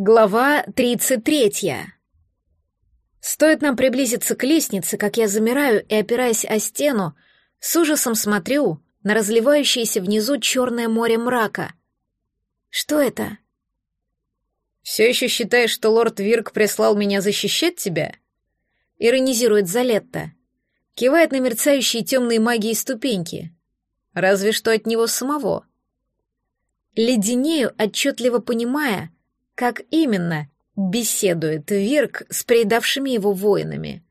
Глава 33. Стоит нам приблизиться к лестнице, как я замираю и, опираясь о стену, с ужасом смотрю на разливающееся внизу черное море мрака. Что это? «Все еще считаешь, что лорд Вирк прислал меня защищать тебя?» Иронизирует Залетта. Кивает на мерцающие темные магии ступеньки. Разве что от него самого. Леденею, отчетливо понимая — как именно беседует Вирк с предавшими его воинами?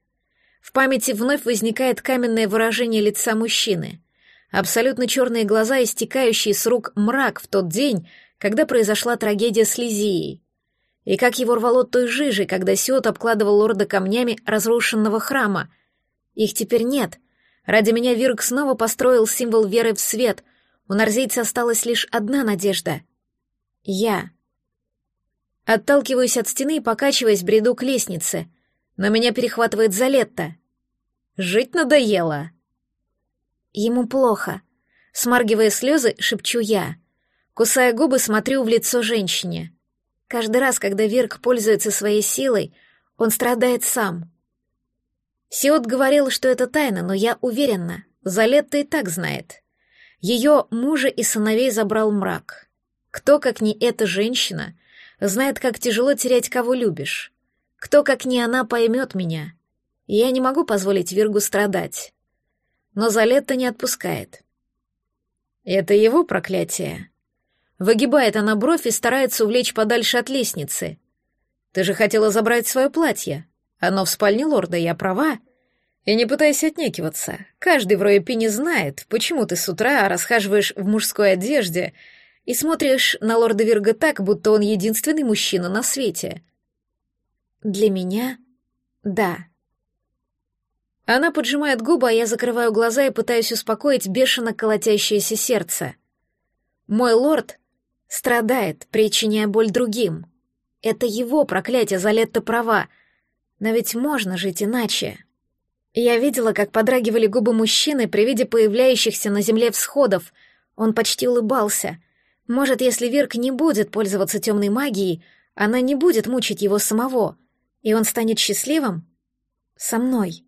В памяти вновь возникает каменное выражение лица мужчины. Абсолютно черные глаза, истекающие с рук мрак в тот день, когда произошла трагедия с Лизией. И как его рвало той жижей, когда Сиот обкладывал лорда камнями разрушенного храма. Их теперь нет. Ради меня Вирк снова построил символ веры в свет. У нарзейца осталась лишь одна надежда. Я. Отталкиваюсь от стены и покачиваясь, бреду к лестнице. Но меня перехватывает Залетта. Жить надоело. Ему плохо. Смаргивая слезы, шепчу я. Кусая губы, смотрю в лицо женщине. Каждый раз, когда Вирк пользуется своей силой, он страдает сам. Сиот говорил, что это тайна, но я уверена, Залетта и так знает. Ее мужа и сыновей забрал мрак. Кто, как не эта женщина, знает, как тяжело терять кого любишь. Кто, как не она, поймет меня. Я не могу позволить Виргу страдать. Но Залетта не отпускает. Это его проклятие. Выгибает она бровь и старается увлечь подальше от лестницы. Ты же хотела забрать свое платье. Оно в спальне лорда, я права. И не пытайся отнекиваться. Каждый в Роепине знает, почему ты с утра расхаживаешь в мужской одежде — и смотришь на лорда Вирга так, будто он единственный мужчина на свете. Для меня — да. Она поджимает губы, а я закрываю глаза и пытаюсь успокоить бешено колотящееся сердце. Мой лорд страдает, причиняя боль другим. Это его проклятие, Залетта права. Но ведь можно жить иначе. Я видела, как подрагивали губы мужчины при виде появляющихся на земле всходов. Он почти улыбался — может, если Вирк не будет пользоваться темной магией, она не будет мучить его самого, и он станет счастливым? Со мной.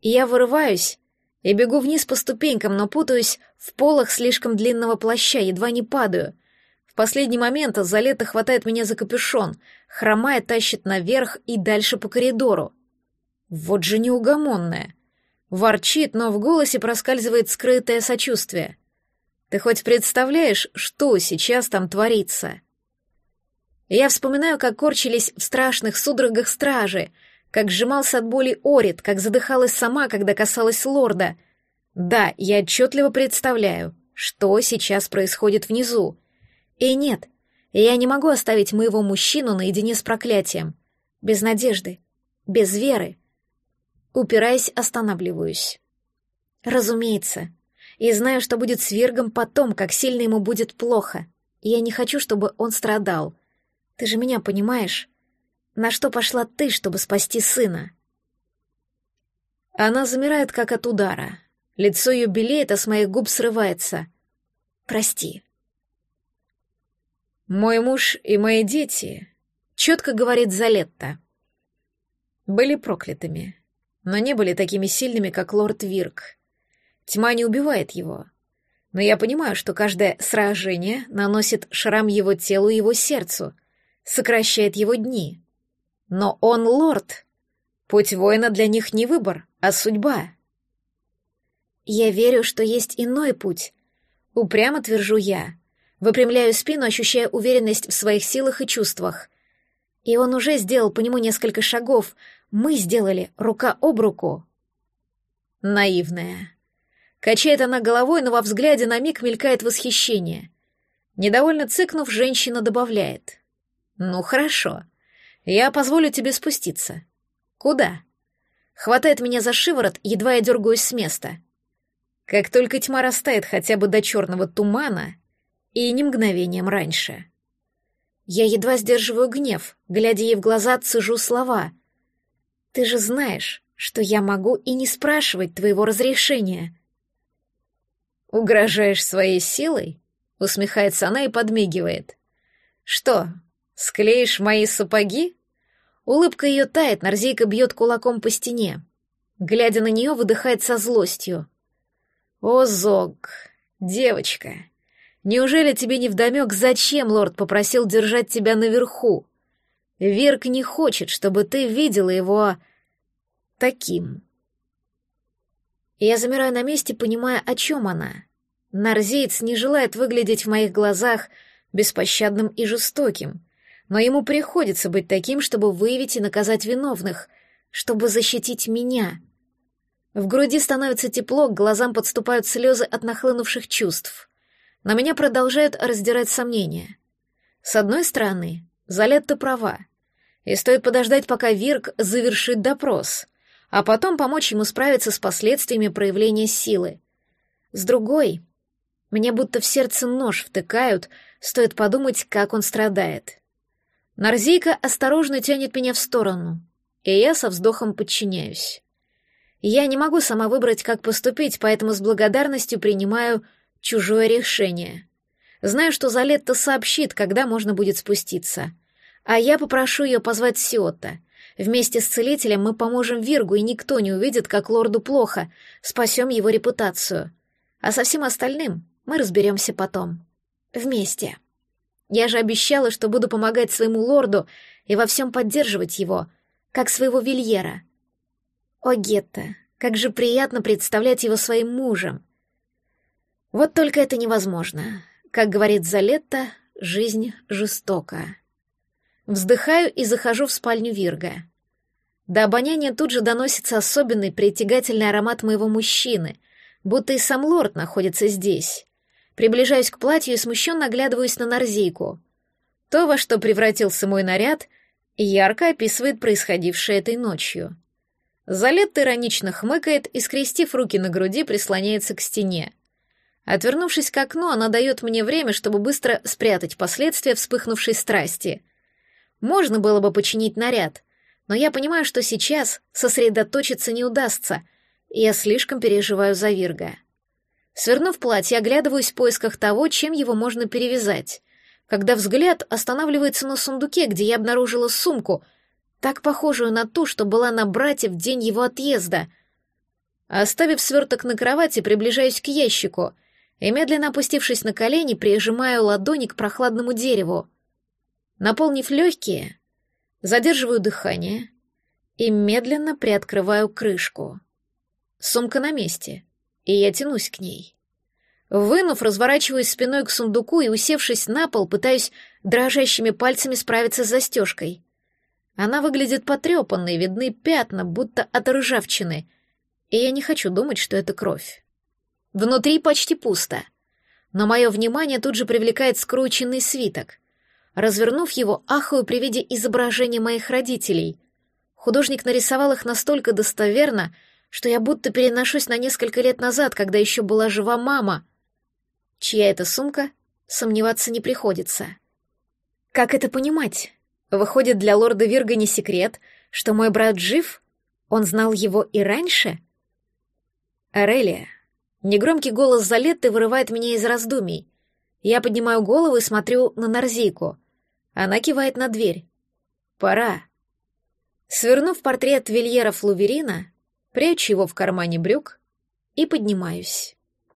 И я вырываюсь и бегу вниз по ступенькам, но путаюсь в полах слишком длинного плаща, едва не падаю. В последний момент Залета хватает меня за капюшон, хромая тащит наверх и дальше по коридору. Вот же неугомонная. Ворчит, но в голосе проскальзывает скрытое сочувствие. Ты хоть представляешь, что сейчас там творится? Я вспоминаю, как корчились в страшных судорогах стражи, как сжимался от боли Орит, как задыхалась сама, когда касалась лорда. Да, я отчетливо представляю, что сейчас происходит внизу. И нет, я не могу оставить моего мужчину наедине с проклятием. Без надежды, без веры. Упираясь, останавливаюсь. Разумеется, и знаю, что будет с Вергом потом, как сильно ему будет плохо. И я не хочу, чтобы он страдал. Ты же меня понимаешь? На что пошла ты, чтобы спасти сына?» Она замирает, как от удара. Лицо ее белеет, а с моих губ срывается. «Прости». «Мой муж и мои дети», — четко говорит Залетта, — «были проклятыми, но не были такими сильными, как лорд Вирк. Тьма не убивает его. Но я понимаю, что каждое сражение наносит шрам его телу и его сердцу, сокращает его дни. Но он лорд. Путь воина для них не выбор, а судьба. Я верю, что есть иной путь. Упрямо твержу я. Выпрямляю спину, ощущая уверенность в своих силах и чувствах. И он уже сделал по нему несколько шагов. Мы сделали рука об руку. Наивная. Качает она головой, но во взгляде на миг мелькает восхищение. Недовольно цыкнув, женщина добавляет. «Ну, хорошо. Я позволю тебе спуститься. Куда?» Хватает меня за шиворот, едва я дергаюсь с места. Как только тьма растает хотя бы до черного тумана, и не мгновением раньше. Я едва сдерживаю гнев, глядя ей в глаза, цежу слова. «Ты же знаешь, что я могу и не спрашивать твоего разрешения. «Угрожаешь своей силой?» — усмехается она и подмигивает. «Что, Склеишь мои сапоги?» Улыбка ее тает, Нарзейка бьет кулаком по стене. Глядя на нее, выдыхает со злостью. «О, Зог, девочка, неужели тебе не вдомек, зачем лорд попросил держать тебя наверху? Верк не хочет, чтобы ты видела его таким». Я замираю на месте, понимая, о чем она. Нарзеец не желает выглядеть в моих глазах беспощадным и жестоким, но ему приходится быть таким, чтобы выявить и наказать виновных, чтобы защитить меня. В груди становится тепло, к глазам подступают слезы от нахлынувших чувств. На меня продолжают раздирать сомнения. С одной стороны, Залетта права, и стоит подождать, пока Вирк завершит допрос — а потом помочь ему справиться с последствиями проявления силы. С другой, мне будто в сердце нож втыкают, стоит подумать, как он страдает. Нарзейка осторожно тянет меня в сторону, и я со вздохом подчиняюсь. Я не могу сама выбрать, как поступить, поэтому с благодарностью принимаю чужое решение. Знаю, что Залетта сообщит, когда можно будет спуститься. А я попрошу ее позвать Сиотта — Вместе с целителем мы поможем Виргу, и никто не увидит, как лорду плохо, спасем его репутацию. А со всем остальным мы разберемся потом. Вместе. Я же обещала, что буду помогать своему лорду и во всем поддерживать его, как своего Вильера. О, Гетта, как же приятно представлять его своим мужем. Вот только это невозможно. Как говорит Залетта, жизнь жестока. Вздыхаю и захожу в спальню Вирга. До обоняния тут же доносится особенный притягательный аромат моего мужчины, будто и сам лорд находится здесь. Приближаюсь к платью и смущенно оглядываюсь на Нарзейку. То, во что превратился мой наряд, ярко описывает происходившее этой ночью. Залет иронично хмыкает и, скрестив руки на груди, прислоняется к стене. Отвернувшись к окну, она дает мне время, чтобы быстро спрятать последствия вспыхнувшей страсти — можно было бы починить наряд, но я понимаю, что сейчас сосредоточиться не удастся, и я слишком переживаю за Вирга. Свернув платье, оглядываюсь в поисках того, чем его можно перевязать, когда взгляд останавливается на сундуке, где я обнаружила сумку, так похожую на ту, что была на брате в день его отъезда. Оставив сверток на кровати, приближаюсь к ящику и, медленно опустившись на колени, прижимаю ладони к прохладному дереву. Наполнив легкие, задерживаю дыхание и медленно приоткрываю крышку. Сумка на месте, и я тянусь к ней. Вынув, разворачиваюсь спиной к сундуку и, усевшись на пол, пытаюсь дрожащими пальцами справиться с застежкой. Она выглядит потрепанной, видны пятна, будто от ржавчины, и я не хочу думать, что это кровь. Внутри почти пусто, но мое внимание тут же привлекает скрученный свиток. Развернув его, ахаю при виде изображения моих родителей. Художник нарисовал их настолько достоверно, что я будто переношусь на несколько лет назад, когда еще была жива мама. Чья это сумка, сомневаться не приходится. Как это понимать? Выходит, для лорда Вирга не секрет, что мой брат жив? Он знал его и раньше? Арелия. Негромкий голос Залетты вырывает меня из раздумий. Я поднимаю голову и смотрю на Нарзейку. Она кивает на дверь. «Пора». Свернув портрет Вильера Флуверина, прячу его в кармане брюк и поднимаюсь.